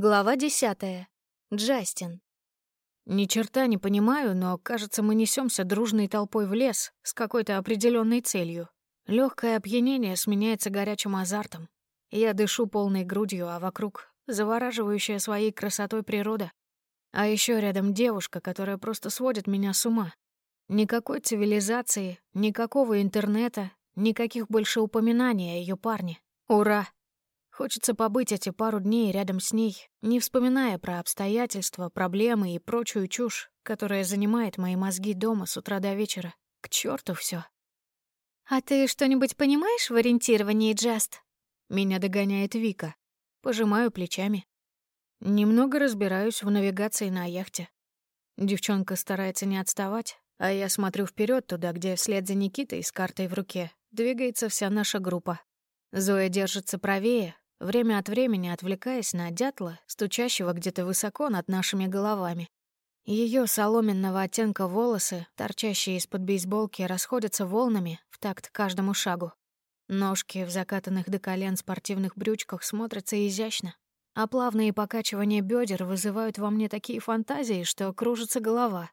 Глава десятая. Джастин. Ни черта не понимаю, но, кажется, мы несемся дружной толпой в лес с какой-то определенной целью. Легкое опьянение сменяется горячим азартом. Я дышу полной грудью, а вокруг завораживающая своей красотой природа. А еще рядом девушка, которая просто сводит меня с ума. Никакой цивилизации, никакого интернета, никаких больше упоминаний о ее парне. Ура! Хочется побыть эти пару дней рядом с ней, не вспоминая про обстоятельства, проблемы и прочую чушь, которая занимает мои мозги дома с утра до вечера. К черту все. «А ты что-нибудь понимаешь в ориентировании, Джаст?» Меня догоняет Вика. Пожимаю плечами. Немного разбираюсь в навигации на яхте. Девчонка старается не отставать, а я смотрю вперед туда, где вслед за Никитой с картой в руке двигается вся наша группа. Зоя держится правее, время от времени отвлекаясь на дятла, стучащего где-то высоко над нашими головами. Ее соломенного оттенка волосы, торчащие из-под бейсболки, расходятся волнами в такт каждому шагу. Ножки в закатанных до колен спортивных брючках смотрятся изящно, а плавные покачивания бедер вызывают во мне такие фантазии, что кружится голова.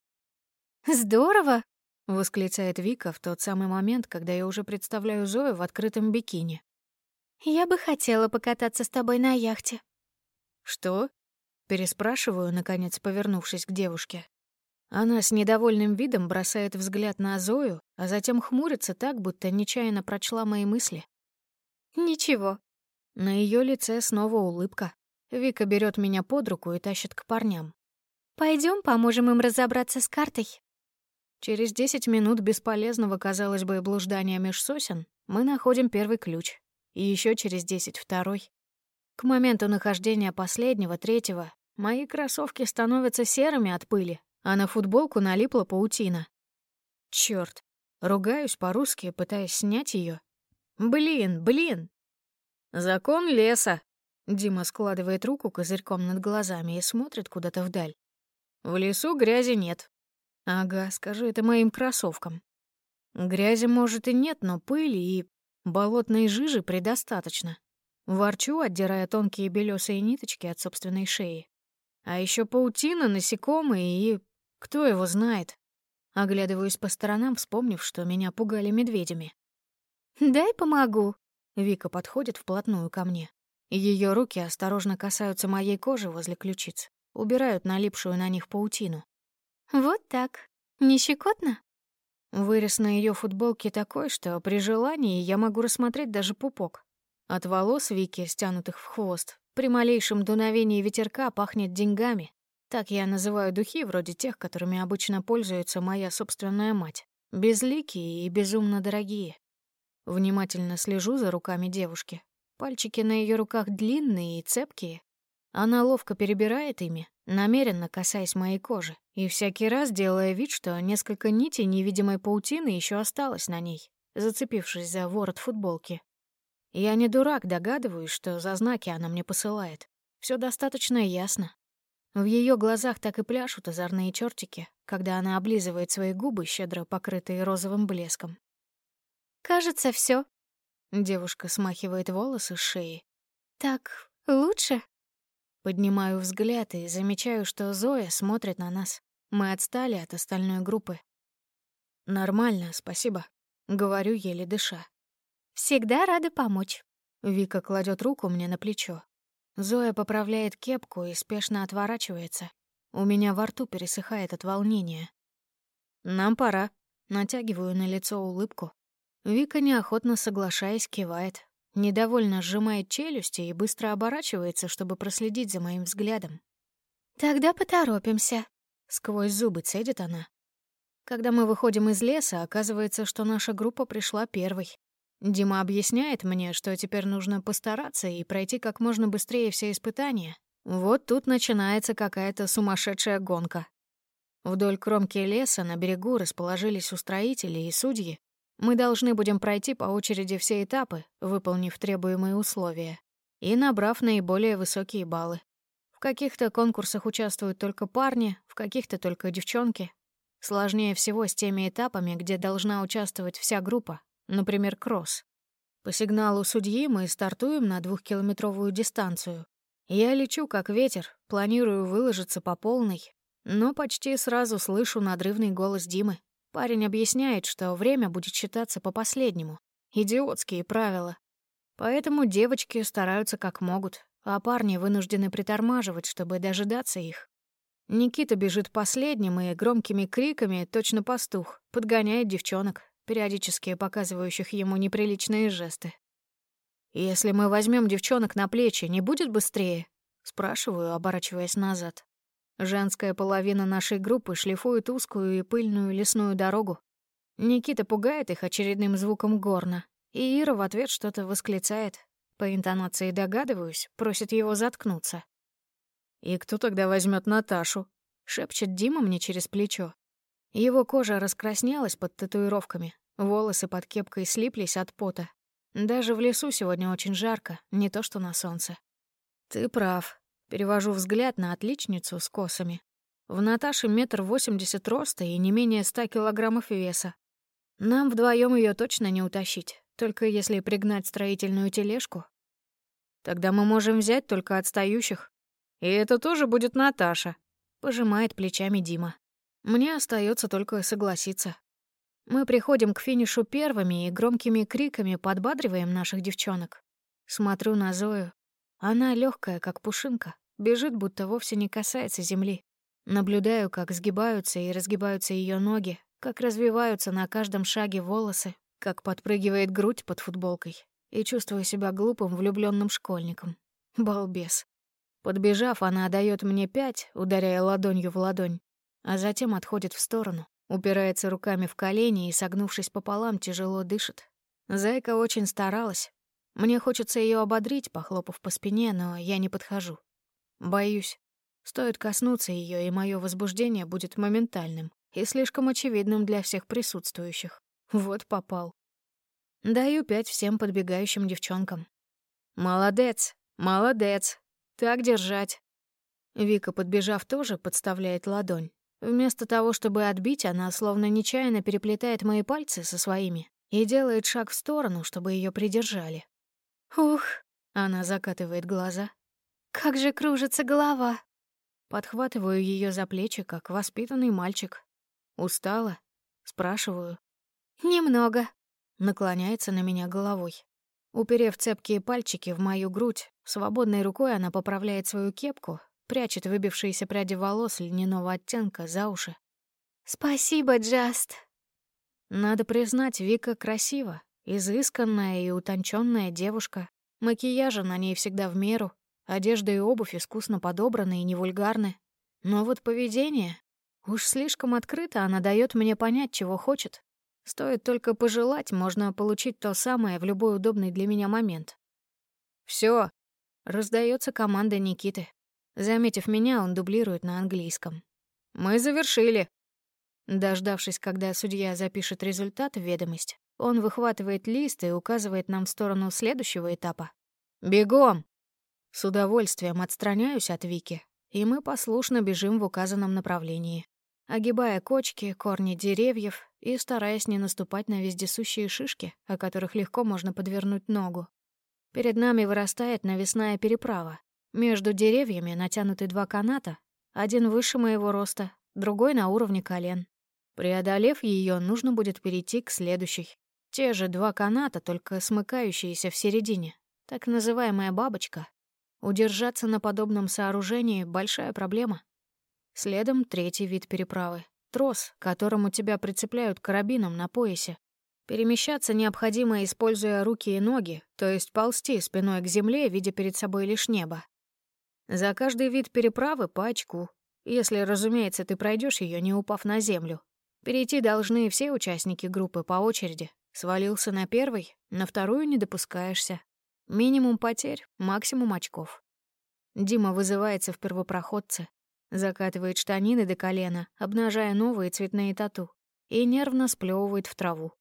«Здорово!» — восклицает Вика в тот самый момент, когда я уже представляю Зою в открытом бикини. «Я бы хотела покататься с тобой на яхте». «Что?» — переспрашиваю, наконец повернувшись к девушке. Она с недовольным видом бросает взгляд на Зою, а затем хмурится так, будто нечаянно прочла мои мысли. «Ничего». На ее лице снова улыбка. Вика берет меня под руку и тащит к парням. Пойдем, поможем им разобраться с картой». Через десять минут бесполезного, казалось бы, блуждания меж сосен мы находим первый ключ и еще через десять второй. К моменту нахождения последнего, третьего, мои кроссовки становятся серыми от пыли, а на футболку налипла паутина. Черт! Ругаюсь по-русски, пытаясь снять ее. Блин, блин! Закон леса. Дима складывает руку козырьком над глазами и смотрит куда-то вдаль. В лесу грязи нет. Ага, скажи это моим кроссовкам. Грязи, может, и нет, но пыли и Болотной жижи предостаточно. Ворчу, отдирая тонкие белесые ниточки от собственной шеи. А еще паутина, насекомые и... Кто его знает? Оглядываюсь по сторонам, вспомнив, что меня пугали медведями. «Дай помогу». Вика подходит вплотную ко мне. Ее руки осторожно касаются моей кожи возле ключиц, убирают налипшую на них паутину. «Вот так. Не щекотно?» Вырез на ее футболке такой, что при желании я могу рассмотреть даже пупок. От волос Вики, стянутых в хвост, при малейшем дуновении ветерка пахнет деньгами. Так я называю духи вроде тех, которыми обычно пользуется моя собственная мать. Безликие и безумно дорогие. Внимательно слежу за руками девушки. Пальчики на ее руках длинные и цепкие. Она ловко перебирает ими, намеренно касаясь моей кожи, и всякий раз делая вид, что несколько нитей невидимой паутины еще осталось на ней, зацепившись за ворот футболки. Я не дурак, догадываюсь, что за знаки она мне посылает. Все достаточно ясно. В ее глазах так и пляшут озорные чертики, когда она облизывает свои губы, щедро покрытые розовым блеском. «Кажется, все. Девушка смахивает волосы с шеи. «Так лучше?» Поднимаю взгляд и замечаю, что Зоя смотрит на нас. Мы отстали от остальной группы. «Нормально, спасибо», — говорю, еле дыша. «Всегда рада помочь». Вика кладет руку мне на плечо. Зоя поправляет кепку и спешно отворачивается. У меня во рту пересыхает от волнения. «Нам пора». Натягиваю на лицо улыбку. Вика, неохотно соглашаясь, кивает. Недовольно сжимает челюсти и быстро оборачивается, чтобы проследить за моим взглядом. «Тогда поторопимся», — сквозь зубы цедит она. Когда мы выходим из леса, оказывается, что наша группа пришла первой. Дима объясняет мне, что теперь нужно постараться и пройти как можно быстрее все испытания. Вот тут начинается какая-то сумасшедшая гонка. Вдоль кромки леса на берегу расположились устроители и судьи, мы должны будем пройти по очереди все этапы, выполнив требуемые условия и набрав наиболее высокие баллы. В каких-то конкурсах участвуют только парни, в каких-то только девчонки. Сложнее всего с теми этапами, где должна участвовать вся группа, например, кросс. По сигналу судьи мы стартуем на двухкилометровую дистанцию. Я лечу как ветер, планирую выложиться по полной, но почти сразу слышу надрывный голос Димы. Парень объясняет, что время будет считаться по последнему. Идиотские правила. Поэтому девочки стараются как могут, а парни вынуждены притормаживать, чтобы дожидаться их. Никита бежит последним и громкими криками, точно пастух, подгоняет девчонок, периодически показывающих ему неприличные жесты. «Если мы возьмем девчонок на плечи, не будет быстрее?» — спрашиваю, оборачиваясь назад. Женская половина нашей группы шлифует узкую и пыльную лесную дорогу. Никита пугает их очередным звуком горна, и Ира в ответ что-то восклицает. По интонации догадываюсь, просит его заткнуться. «И кто тогда возьмет Наташу?» — шепчет Дима мне через плечо. Его кожа раскраснелась под татуировками, волосы под кепкой слиплись от пота. Даже в лесу сегодня очень жарко, не то что на солнце. Ты прав. Перевожу взгляд на отличницу с косами. В Наташе метр восемьдесят роста и не менее ста килограммов веса. Нам вдвоем ее точно не утащить, только если пригнать строительную тележку. Тогда мы можем взять только отстающих. И это тоже будет Наташа, пожимает плечами Дима. Мне остается только согласиться. Мы приходим к финишу первыми и громкими криками подбадриваем наших девчонок. Смотрю на Зою. Она легкая, как пушинка, бежит, будто вовсе не касается земли. Наблюдаю, как сгибаются и разгибаются ее ноги, как развиваются на каждом шаге волосы, как подпрыгивает грудь под футболкой, и чувствую себя глупым влюбленным школьником. Балбес. Подбежав, она дает мне пять, ударяя ладонью в ладонь а затем отходит в сторону, упирается руками в колени и, согнувшись пополам, тяжело дышит. Зайка очень старалась. Мне хочется ее ободрить, похлопав по спине, но я не подхожу. Боюсь. Стоит коснуться ее, и мое возбуждение будет моментальным и слишком очевидным для всех присутствующих. Вот попал. Даю пять всем подбегающим девчонкам. «Молодец, молодец. Так держать». Вика, подбежав, тоже подставляет ладонь. Вместо того, чтобы отбить, она словно нечаянно переплетает мои пальцы со своими и делает шаг в сторону, чтобы ее придержали. «Ух!» — она закатывает глаза. «Как же кружится голова!» Подхватываю ее за плечи, как воспитанный мальчик. «Устала?» — спрашиваю. «Немного», — наклоняется на меня головой. Уперев цепкие пальчики в мою грудь, свободной рукой она поправляет свою кепку, прячет выбившиеся пряди волос льняного оттенка за уши. «Спасибо, Джаст!» Надо признать, Вика красива, изысканная и утонченная девушка. Макияжа на ней всегда в меру, одежда и обувь искусно подобраны и не вульгарны. Но вот поведение... Уж слишком открыто она дает мне понять, чего хочет. Стоит только пожелать, можно получить то самое в любой удобный для меня момент. Все, раздается команда Никиты. Заметив меня, он дублирует на английском. «Мы завершили». Дождавшись, когда судья запишет результат в ведомость, он выхватывает лист и указывает нам в сторону следующего этапа. «Бегом!» С удовольствием отстраняюсь от Вики, и мы послушно бежим в указанном направлении, огибая кочки, корни деревьев и стараясь не наступать на вездесущие шишки, о которых легко можно подвернуть ногу. Перед нами вырастает навесная переправа, между деревьями натянуты два каната, один выше моего роста, другой на уровне колен. Преодолев ее, нужно будет перейти к следующей. Те же два каната, только смыкающиеся в середине. Так называемая бабочка. Удержаться на подобном сооружении — большая проблема. Следом третий вид переправы. Трос, к которому тебя прицепляют карабином на поясе. Перемещаться необходимо, используя руки и ноги, то есть ползти спиной к земле, видя перед собой лишь небо. За каждый вид переправы по очку, если, разумеется, ты пройдешь ее, не упав на землю. Перейти должны все участники группы по очереди. Свалился на первый, на вторую не допускаешься. Минимум потерь, максимум очков. Дима вызывается в первопроходце, закатывает штанины до колена, обнажая новые цветные тату, и нервно сплевывает в траву.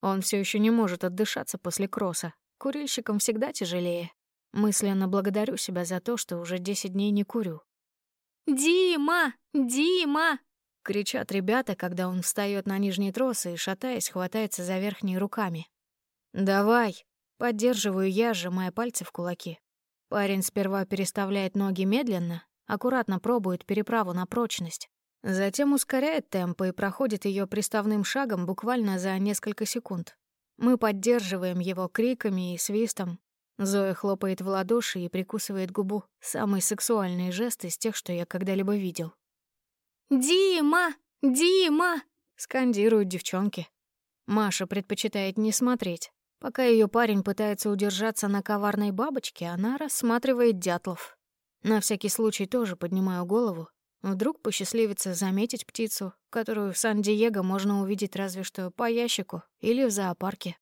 Он все еще не может отдышаться после кросса. Курильщикам всегда тяжелее. Мысленно благодарю себя за то, что уже 10 дней не курю. «Дима! Дима!» — кричат ребята, когда он встает на нижний трос и, шатаясь, хватается за верхние руками. «Давай!» — поддерживаю я, сжимая пальцы в кулаки. Парень сперва переставляет ноги медленно, аккуратно пробует переправу на прочность. Затем ускоряет темпы и проходит ее приставным шагом буквально за несколько секунд. Мы поддерживаем его криками и свистом. Зоя хлопает в ладоши и прикусывает губу. Самый сексуальный жест из тех, что я когда-либо видел. «Дима! Дима!» — скандируют девчонки. Маша предпочитает не смотреть. Пока ее парень пытается удержаться на коварной бабочке, она рассматривает дятлов. На всякий случай тоже поднимаю голову. Вдруг посчастливится заметить птицу, которую в Сан-Диего можно увидеть разве что по ящику или в зоопарке.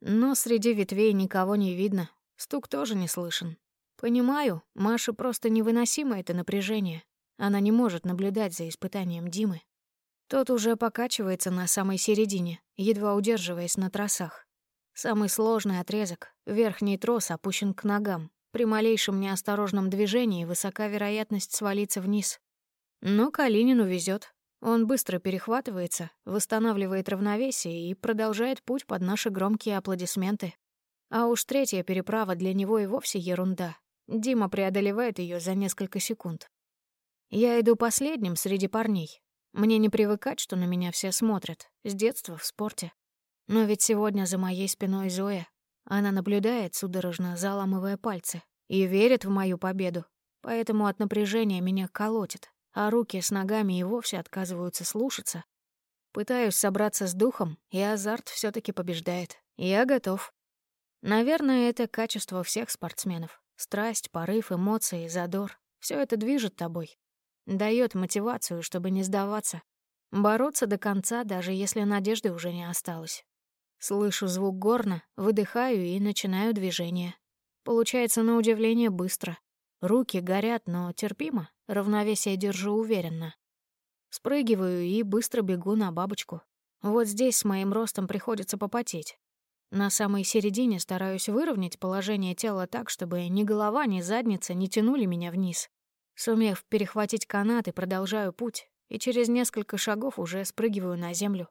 Но среди ветвей никого не видно, стук тоже не слышен. Понимаю, Маше просто невыносимо это напряжение. Она не может наблюдать за испытанием Димы. Тот уже покачивается на самой середине, едва удерживаясь на тросах. Самый сложный отрезок, верхний трос опущен к ногам. При малейшем неосторожном движении высока вероятность свалиться вниз. Но Калинину везет. Он быстро перехватывается, восстанавливает равновесие и продолжает путь под наши громкие аплодисменты. А уж третья переправа для него и вовсе ерунда. Дима преодолевает ее за несколько секунд. Я иду последним среди парней. Мне не привыкать, что на меня все смотрят. С детства в спорте. Но ведь сегодня за моей спиной Зоя. Она наблюдает, судорожно заламывая пальцы, и верит в мою победу. Поэтому от напряжения меня колотит, а руки с ногами и вовсе отказываются слушаться. Пытаюсь собраться с духом, и азарт все таки побеждает. Я готов. Наверное, это качество всех спортсменов. Страсть, порыв, эмоции, задор. Все это движет тобой. дает мотивацию, чтобы не сдаваться. Бороться до конца, даже если надежды уже не осталось. Слышу звук горна, выдыхаю и начинаю движение. Получается на удивление быстро. Руки горят, но терпимо, равновесие держу уверенно. Спрыгиваю и быстро бегу на бабочку. Вот здесь с моим ростом приходится попотеть. На самой середине стараюсь выровнять положение тела так, чтобы ни голова, ни задница не тянули меня вниз. Сумев перехватить канаты, продолжаю путь, и через несколько шагов уже спрыгиваю на землю.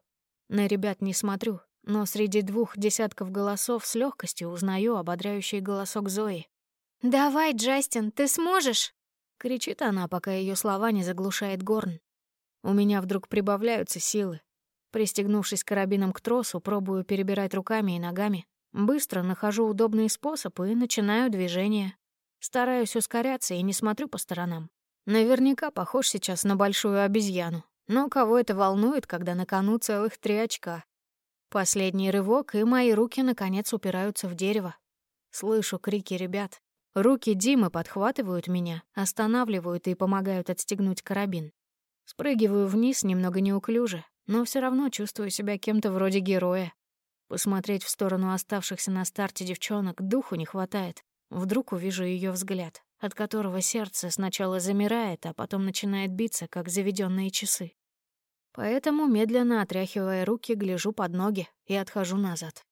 На ребят не смотрю, но среди двух десятков голосов с легкостью узнаю ободряющий голосок Зои. «Давай, Джастин, ты сможешь!» — кричит она, пока ее слова не заглушает горн. У меня вдруг прибавляются силы. Пристегнувшись карабином к тросу, пробую перебирать руками и ногами. Быстро нахожу удобный способ и начинаю движение. Стараюсь ускоряться и не смотрю по сторонам. Наверняка похож сейчас на большую обезьяну. Но кого это волнует, когда на кону целых три очка? Последний рывок, и мои руки, наконец, упираются в дерево. Слышу крики ребят. Руки Димы подхватывают меня, останавливают и помогают отстегнуть карабин. Спрыгиваю вниз немного неуклюже, но все равно чувствую себя кем-то вроде героя. Посмотреть в сторону оставшихся на старте девчонок духу не хватает. Вдруг увижу ее взгляд, от которого сердце сначала замирает, а потом начинает биться, как заведенные часы. Поэтому, медленно отряхивая руки, гляжу под ноги и отхожу назад.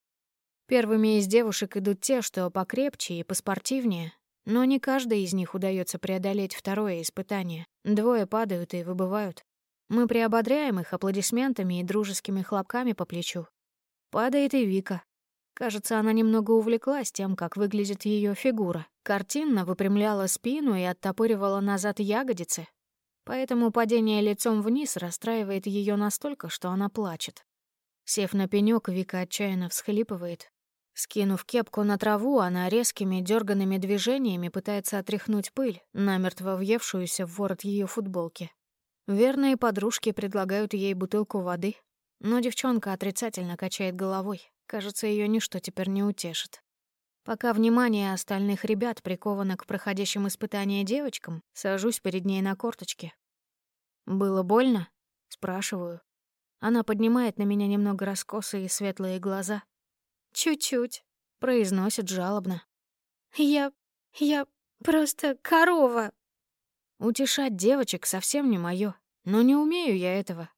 Первыми из девушек идут те, что покрепче и поспортивнее, но не каждой из них удается преодолеть второе испытание. Двое падают и выбывают. Мы приободряем их аплодисментами и дружескими хлопками по плечу. Падает и Вика. Кажется, она немного увлеклась тем, как выглядит ее фигура. Картинно выпрямляла спину и оттопыривала назад ягодицы, Поэтому падение лицом вниз расстраивает ее настолько, что она плачет. Сев на пенёк, Вика отчаянно всхлипывает. Скинув кепку на траву, она резкими дерганными движениями пытается отряхнуть пыль, намертво въевшуюся в ворот ее футболки. Верные подружки предлагают ей бутылку воды, но девчонка отрицательно качает головой. Кажется, ее ничто теперь не утешит. Пока внимание остальных ребят приковано к проходящим испытания девочкам, сажусь перед ней на корточки. «Было больно?» — спрашиваю. Она поднимает на меня немного раскосые светлые глаза. «Чуть-чуть», — произносит жалобно. «Я... я просто корова». Утешать девочек совсем не моё, но не умею я этого.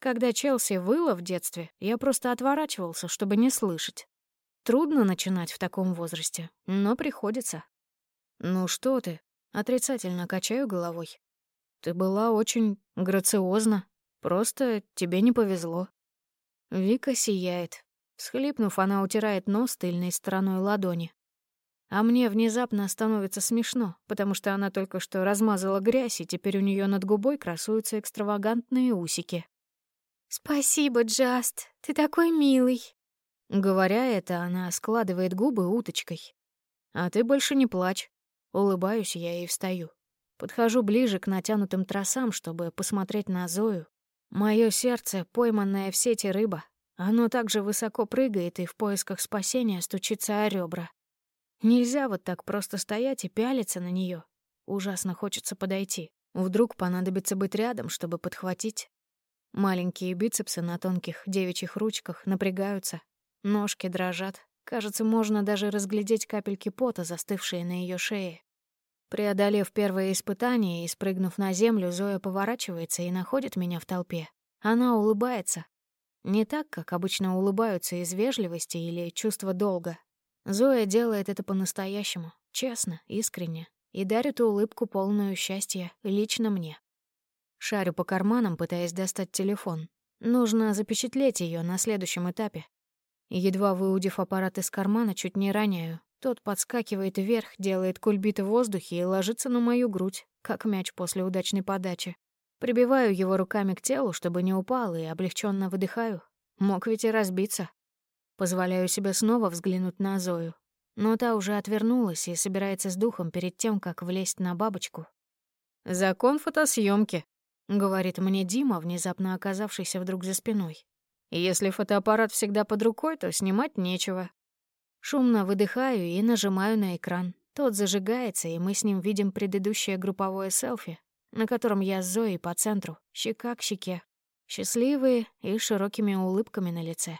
Когда Челси выла в детстве, я просто отворачивался, чтобы не слышать. Трудно начинать в таком возрасте, но приходится. «Ну что ты?» — отрицательно качаю головой. «Ты была очень грациозна. Просто тебе не повезло». Вика сияет. Схлипнув, она утирает нос тыльной стороной ладони. А мне внезапно становится смешно, потому что она только что размазала грязь, и теперь у нее над губой красуются экстравагантные усики. «Спасибо, Джаст, ты такой милый». Говоря это, она складывает губы уточкой. «А ты больше не плачь». Улыбаюсь я и встаю. Подхожу ближе к натянутым тросам, чтобы посмотреть на Зою. Моё сердце, пойманное в сети рыба, оно также высоко прыгает и в поисках спасения стучится о ребра. Нельзя вот так просто стоять и пялиться на неё. Ужасно хочется подойти. Вдруг понадобится быть рядом, чтобы подхватить. Маленькие бицепсы на тонких девичьих ручках напрягаются, ножки дрожат. Кажется, можно даже разглядеть капельки пота, застывшие на ее шее. Преодолев первое испытание и спрыгнув на землю, Зоя поворачивается и находит меня в толпе. Она улыбается. Не так, как обычно улыбаются из вежливости или чувства долга. Зоя делает это по-настоящему, честно, искренне, и дарит улыбку полную счастья лично мне. Шарю по карманам, пытаясь достать телефон. Нужно запечатлеть ее на следующем этапе. Едва выудив аппарат из кармана, чуть не роняю. Тот подскакивает вверх, делает кульбит в воздухе и ложится на мою грудь, как мяч после удачной подачи. Прибиваю его руками к телу, чтобы не упал, и облегченно выдыхаю. Мог ведь и разбиться. Позволяю себе снова взглянуть на Зою. Но та уже отвернулась и собирается с духом перед тем, как влезть на бабочку. «Закон фотосъемки, — говорит мне Дима, внезапно оказавшийся вдруг за спиной. «Если фотоаппарат всегда под рукой, то снимать нечего». Шумно выдыхаю и нажимаю на экран. Тот зажигается, и мы с ним видим предыдущее групповое селфи, на котором я с Зоей по центру, щека к щеке. Счастливые и широкими улыбками на лице.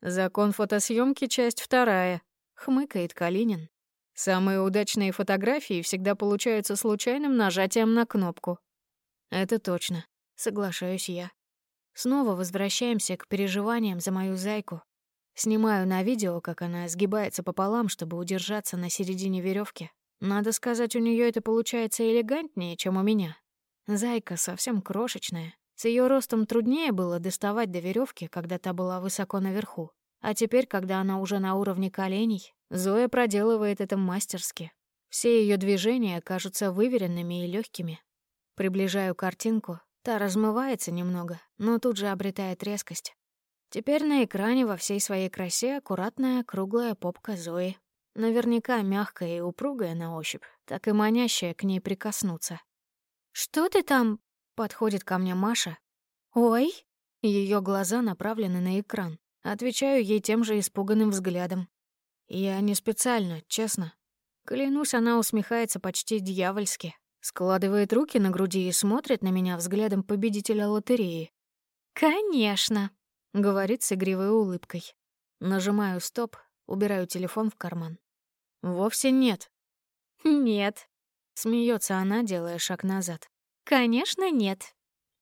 «Закон фотосъемки, часть вторая», — хмыкает Калинин. «Самые удачные фотографии всегда получаются случайным нажатием на кнопку. Это точно. Соглашаюсь я. Снова возвращаемся к переживаниям за мою зайку. Снимаю на видео, как она сгибается пополам, чтобы удержаться на середине веревки. Надо сказать, у нее это получается элегантнее, чем у меня. Зайка совсем крошечная. С ее ростом труднее было доставать до веревки, когда та была высоко наверху. А теперь, когда она уже на уровне коленей, Зоя проделывает это мастерски. Все ее движения кажутся выверенными и легкими, Приближаю картинку, та размывается немного, но тут же обретает резкость. Теперь на экране во всей своей красе аккуратная круглая попка Зои. Наверняка мягкая и упругая на ощупь, так и манящая к ней прикоснуться. «Что ты там?» — подходит ко мне Маша. «Ой!» Ее глаза направлены на экран. Отвечаю ей тем же испуганным взглядом. Я не специально, честно. Клянусь, она усмехается почти дьявольски, Складывает руки на груди и смотрит на меня взглядом победителя лотереи. «Конечно», — говорит с игривой улыбкой. Нажимаю «стоп», убираю телефон в карман. «Вовсе нет». «Нет», — смеется она, делая шаг назад. «Конечно, нет».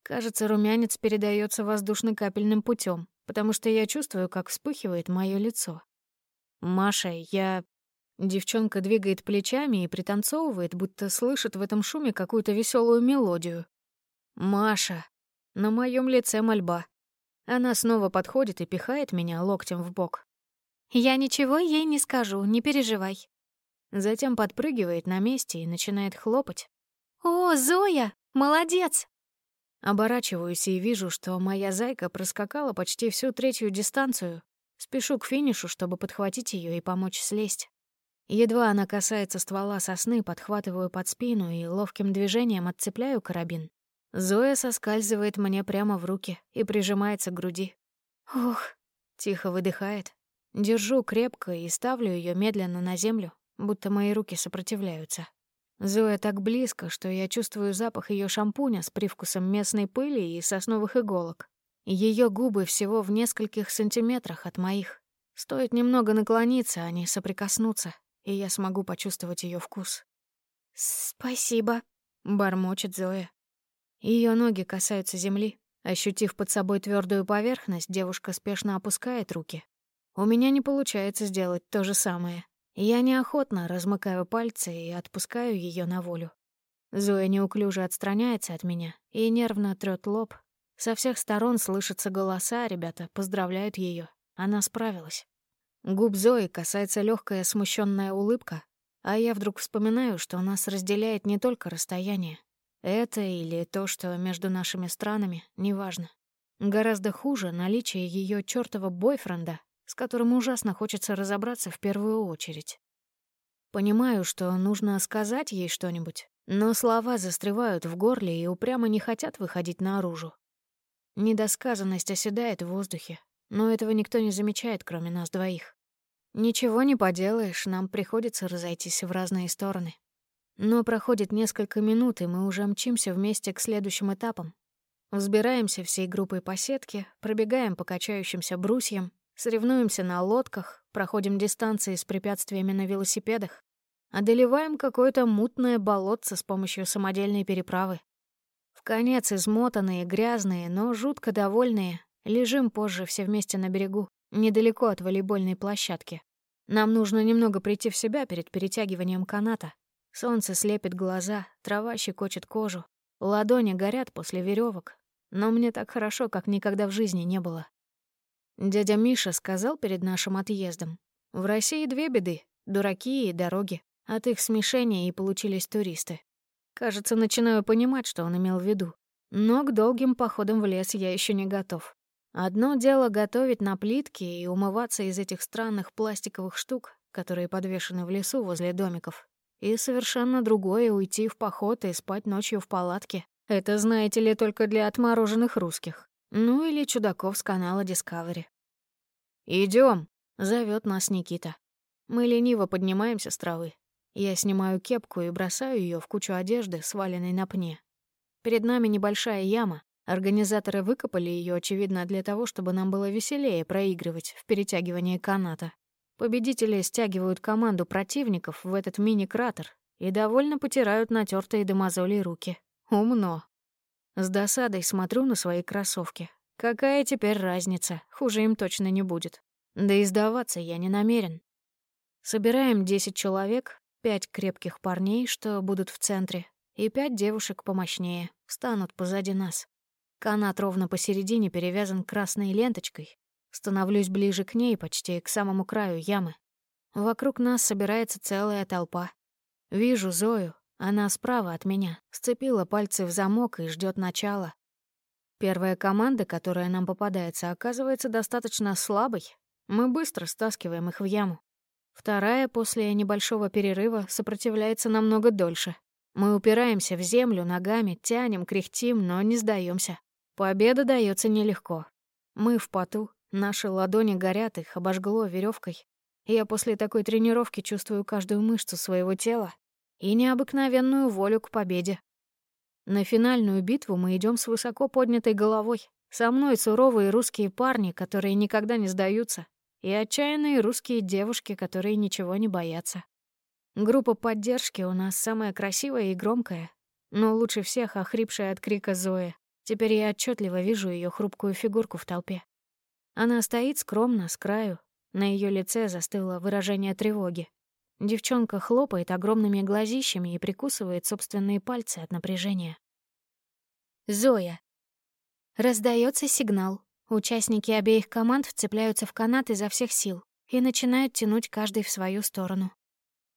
Кажется, румянец передается воздушно-капельным путем, потому что я чувствую, как вспыхивает мое лицо. «Маша, я...» Девчонка двигает плечами и пританцовывает, будто слышит в этом шуме какую-то веселую мелодию. «Маша!» На моем лице мольба. Она снова подходит и пихает меня локтем в бок. «Я ничего ей не скажу, не переживай». Затем подпрыгивает на месте и начинает хлопать. «О, Зоя! Молодец!» Оборачиваюсь и вижу, что моя зайка проскакала почти всю третью дистанцию. Спешу к финишу, чтобы подхватить ее и помочь слезть. Едва она касается ствола сосны, подхватываю под спину и ловким движением отцепляю карабин. Зоя соскальзывает мне прямо в руки и прижимается к груди. «Ух!» — тихо выдыхает. Держу крепко и ставлю ее медленно на землю, будто мои руки сопротивляются. Зоя так близко, что я чувствую запах ее шампуня с привкусом местной пыли и сосновых иголок. Ее губы всего в нескольких сантиметрах от моих. Стоит немного наклониться, а не соприкоснуться, и я смогу почувствовать ее вкус. «Спасибо», — бормочет Зоя. Ее ноги касаются земли. Ощутив под собой твердую поверхность, девушка спешно опускает руки. У меня не получается сделать то же самое. Я неохотно размыкаю пальцы и отпускаю ее на волю. Зоя неуклюже отстраняется от меня и нервно трёт лоб. Со всех сторон слышатся голоса, ребята поздравляют ее. Она справилась. Губ Зои касается легкая смущенная улыбка, а я вдруг вспоминаю, что нас разделяет не только расстояние. Это или то, что между нашими странами, неважно. Гораздо хуже наличие ее чёртова бойфренда, с которым ужасно хочется разобраться в первую очередь. Понимаю, что нужно сказать ей что-нибудь, но слова застревают в горле и упрямо не хотят выходить наружу. Недосказанность оседает в воздухе, но этого никто не замечает, кроме нас двоих. Ничего не поделаешь, нам приходится разойтись в разные стороны. Но проходит несколько минут, и мы уже мчимся вместе к следующим этапам. Взбираемся всей группой по сетке, пробегаем по качающимся брусьям, соревнуемся на лодках, проходим дистанции с препятствиями на велосипедах, одолеваем какое-то мутное болотце с помощью самодельной переправы. В конец измотанные, грязные, но жутко довольные, лежим позже все вместе на берегу, недалеко от волейбольной площадки. Нам нужно немного прийти в себя перед перетягиванием каната. Солнце слепит глаза, трава щекочет кожу, ладони горят после веревок. Но мне так хорошо, как никогда в жизни не было. Дядя Миша сказал перед нашим отъездом. В России две беды — дураки и дороги. От их смешения и получились туристы. Кажется, начинаю понимать, что он имел в виду. Но к долгим походам в лес я еще не готов. Одно дело готовить на плитке и умываться из этих странных пластиковых штук, которые подвешены в лесу возле домиков. И совершенно другое — уйти в поход и спать ночью в палатке. Это, знаете ли, только для отмороженных русских. Ну или чудаков с канала Discovery. Идем, зовет нас Никита. Мы лениво поднимаемся с травы. Я снимаю кепку и бросаю ее в кучу одежды, сваленной на пне. Перед нами небольшая яма. Организаторы выкопали ее, очевидно, для того, чтобы нам было веселее проигрывать в перетягивании каната. Победители стягивают команду противников в этот мини-кратер и довольно потирают натертые до мозолей руки. Умно. С досадой смотрю на свои кроссовки. Какая теперь разница? Хуже им точно не будет. Да и сдаваться я не намерен. Собираем 10 человек, пять крепких парней, что будут в центре, и пять девушек помощнее, станут позади нас. Канат ровно посередине перевязан красной ленточкой, Становлюсь ближе к ней, почти к самому краю ямы. Вокруг нас собирается целая толпа. Вижу Зою, она справа от меня, сцепила пальцы в замок и ждет начала. Первая команда, которая нам попадается, оказывается достаточно слабой. Мы быстро стаскиваем их в яму. Вторая после небольшого перерыва сопротивляется намного дольше. Мы упираемся в землю ногами, тянем, кряхтим, но не сдаемся. Победа дается нелегко. Мы в поту, Наши ладони горят, их обожгло веревкой. Я после такой тренировки чувствую каждую мышцу своего тела и необыкновенную волю к победе. На финальную битву мы идем с высоко поднятой головой. Со мной суровые русские парни, которые никогда не сдаются, и отчаянные русские девушки, которые ничего не боятся. Группа поддержки у нас самая красивая и громкая, но лучше всех охрипшая от крика Зоя. Теперь я отчетливо вижу ее хрупкую фигурку в толпе. Она стоит скромно, с краю. На ее лице застыло выражение тревоги. Девчонка хлопает огромными глазищами и прикусывает собственные пальцы от напряжения. Зоя. Раздается сигнал. Участники обеих команд вцепляются в канат изо всех сил и начинают тянуть каждый в свою сторону.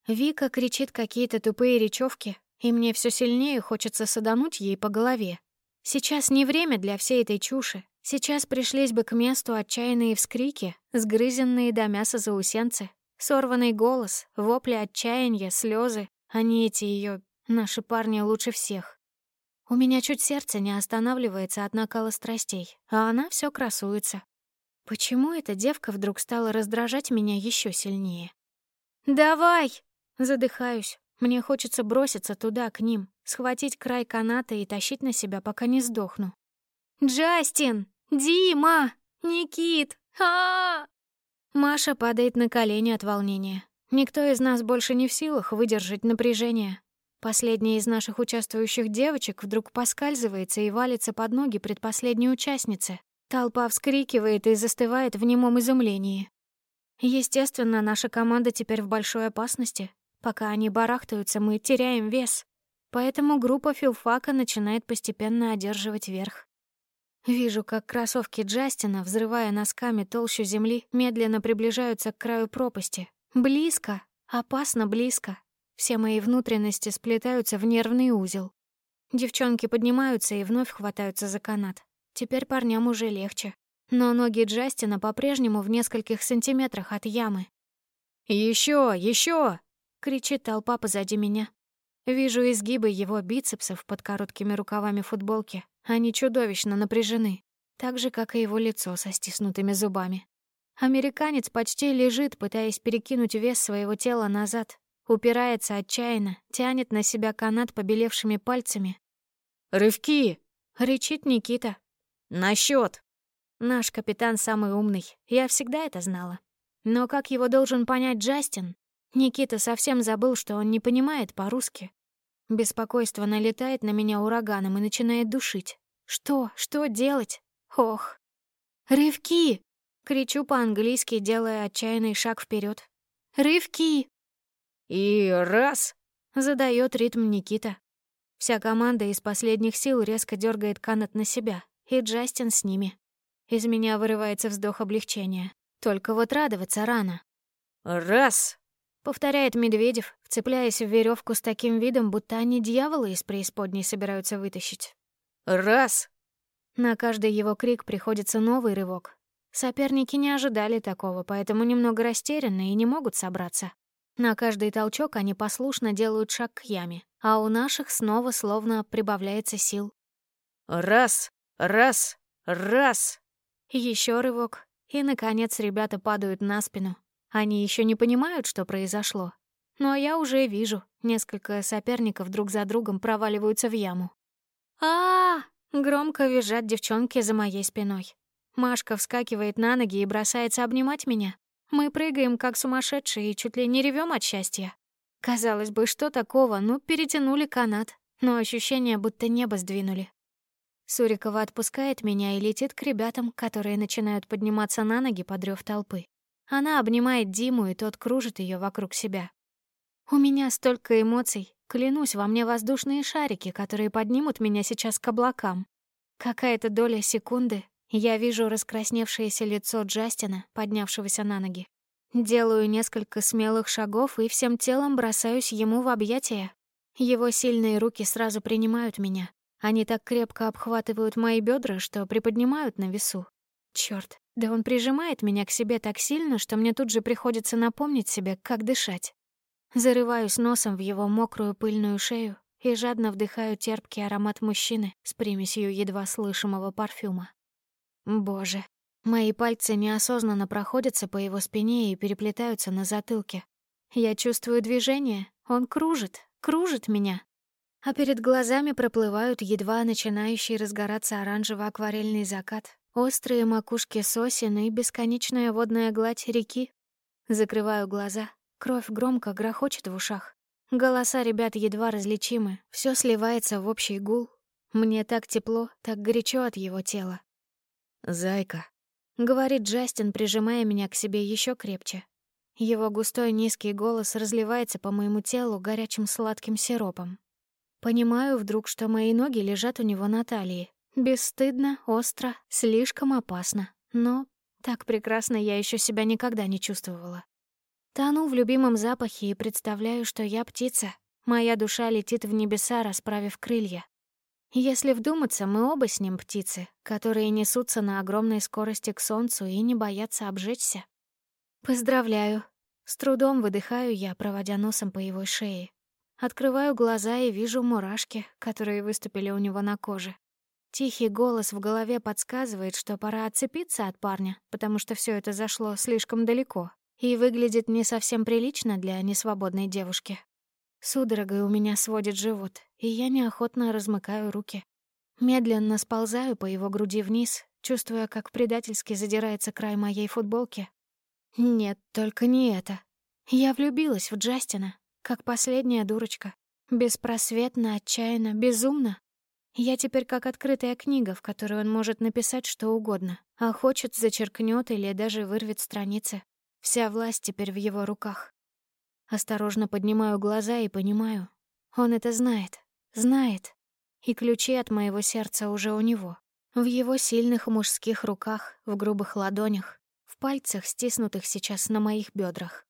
Вика кричит какие-то тупые речевки, и мне все сильнее хочется садануть ей по голове. Сейчас не время для всей этой чуши, Сейчас пришлись бы к месту отчаянные вскрики, сгрызенные до мяса заусенцы, сорванный голос, вопли отчаяния, слезы. Они эти ее, наши парни лучше всех. У меня чуть сердце не останавливается от накала страстей, а она все красуется. Почему эта девка вдруг стала раздражать меня еще сильнее? «Давай!» — задыхаюсь. Мне хочется броситься туда, к ним, схватить край каната и тащить на себя, пока не сдохну. «Джастин!» «Дима! Никит! а, Маша падает на колени от волнения. Никто из нас больше не в силах выдержать напряжение. Последняя из наших участвующих девочек вдруг поскальзывается и валится под ноги предпоследней участницы. Толпа вскрикивает и застывает в немом изумлении. Естественно, наша команда теперь в большой опасности. Пока они барахтаются, мы теряем вес. Поэтому группа филфака начинает постепенно одерживать верх. Вижу, как кроссовки Джастина, взрывая носками толщу земли, медленно приближаются к краю пропасти. Близко, опасно близко. Все мои внутренности сплетаются в нервный узел. Девчонки поднимаются и вновь хватаются за канат. Теперь парням уже легче. Но ноги Джастина по-прежнему в нескольких сантиметрах от ямы. Еще, еще! кричит толпа позади меня. Вижу изгибы его бицепсов под короткими рукавами футболки. Они чудовищно напряжены, так же, как и его лицо со стиснутыми зубами. Американец почти лежит, пытаясь перекинуть вес своего тела назад. Упирается отчаянно, тянет на себя канат побелевшими пальцами. «Рывки!» — рычит Никита. «На счет!» Наш капитан самый умный, я всегда это знала. Но как его должен понять Джастин? Никита совсем забыл, что он не понимает по-русски. Беспокойство налетает на меня ураганом и начинает душить. Что? Что делать? Ох. «Рывки!» — кричу по-английски, делая отчаянный шаг вперед. «Рывки!» «И раз!» — задает ритм Никита. Вся команда из последних сил резко дергает канат на себя, и Джастин с ними. Из меня вырывается вздох облегчения. Только вот радоваться рано. «Раз!» Повторяет Медведев, вцепляясь в веревку с таким видом, будто они дьявола из преисподней собираются вытащить. «Раз!» На каждый его крик приходится новый рывок. Соперники не ожидали такого, поэтому немного растеряны и не могут собраться. На каждый толчок они послушно делают шаг к яме, а у наших снова словно прибавляется сил. «Раз! Раз! Раз!» Еще рывок, и, наконец, ребята падают на спину, они еще не понимают, что произошло. Но я уже вижу, несколько соперников друг за другом проваливаются в яму. а, -а, -а Громко визжат девчонки за моей спиной. Машка вскакивает на ноги и бросается обнимать меня. Мы прыгаем, как сумасшедшие, и чуть ли не ревем от счастья. Казалось бы, что такого? Ну, перетянули канат. Но ощущение, будто небо сдвинули. Сурикова отпускает меня и летит к ребятам, которые начинают подниматься на ноги под рёв толпы. Она обнимает Диму, и тот кружит ее вокруг себя. У меня столько эмоций. Клянусь, во мне воздушные шарики, которые поднимут меня сейчас к облакам. Какая-то доля секунды, я вижу раскрасневшееся лицо Джастина, поднявшегося на ноги. Делаю несколько смелых шагов и всем телом бросаюсь ему в объятия. Его сильные руки сразу принимают меня. Они так крепко обхватывают мои бедра, что приподнимают на весу. Черт, да он прижимает меня к себе так сильно, что мне тут же приходится напомнить себе, как дышать. Зарываюсь носом в его мокрую пыльную шею и жадно вдыхаю терпкий аромат мужчины с примесью едва слышимого парфюма. Боже, мои пальцы неосознанно проходятся по его спине и переплетаются на затылке. Я чувствую движение, он кружит, кружит меня. А перед глазами проплывают едва начинающий разгораться оранжево-акварельный закат, Острые макушки сосен и бесконечная водная гладь реки. Закрываю глаза. Кровь громко грохочет в ушах. Голоса ребят едва различимы. Все сливается в общий гул. Мне так тепло, так горячо от его тела. «Зайка», — говорит Джастин, прижимая меня к себе еще крепче. Его густой низкий голос разливается по моему телу горячим сладким сиропом. Понимаю вдруг, что мои ноги лежат у него на талии, Бесстыдно, остро, слишком опасно. Но так прекрасно я еще себя никогда не чувствовала. Тону в любимом запахе и представляю, что я птица. Моя душа летит в небеса, расправив крылья. Если вдуматься, мы оба с ним птицы, которые несутся на огромной скорости к солнцу и не боятся обжечься. Поздравляю. С трудом выдыхаю я, проводя носом по его шее. Открываю глаза и вижу мурашки, которые выступили у него на коже. Тихий голос в голове подсказывает, что пора отцепиться от парня, потому что все это зашло слишком далеко и выглядит не совсем прилично для несвободной девушки. Судорогой у меня сводит живот, и я неохотно размыкаю руки. Медленно сползаю по его груди вниз, чувствуя, как предательски задирается край моей футболки. Нет, только не это. Я влюбилась в Джастина, как последняя дурочка. Беспросветно, отчаянно, безумно. Я теперь как открытая книга, в которой он может написать что угодно, а хочет зачеркнет или даже вырвет страницы. Вся власть теперь в его руках. Осторожно поднимаю глаза и понимаю. Он это знает. Знает. И ключи от моего сердца уже у него. В его сильных мужских руках, в грубых ладонях, в пальцах, стиснутых сейчас на моих бедрах.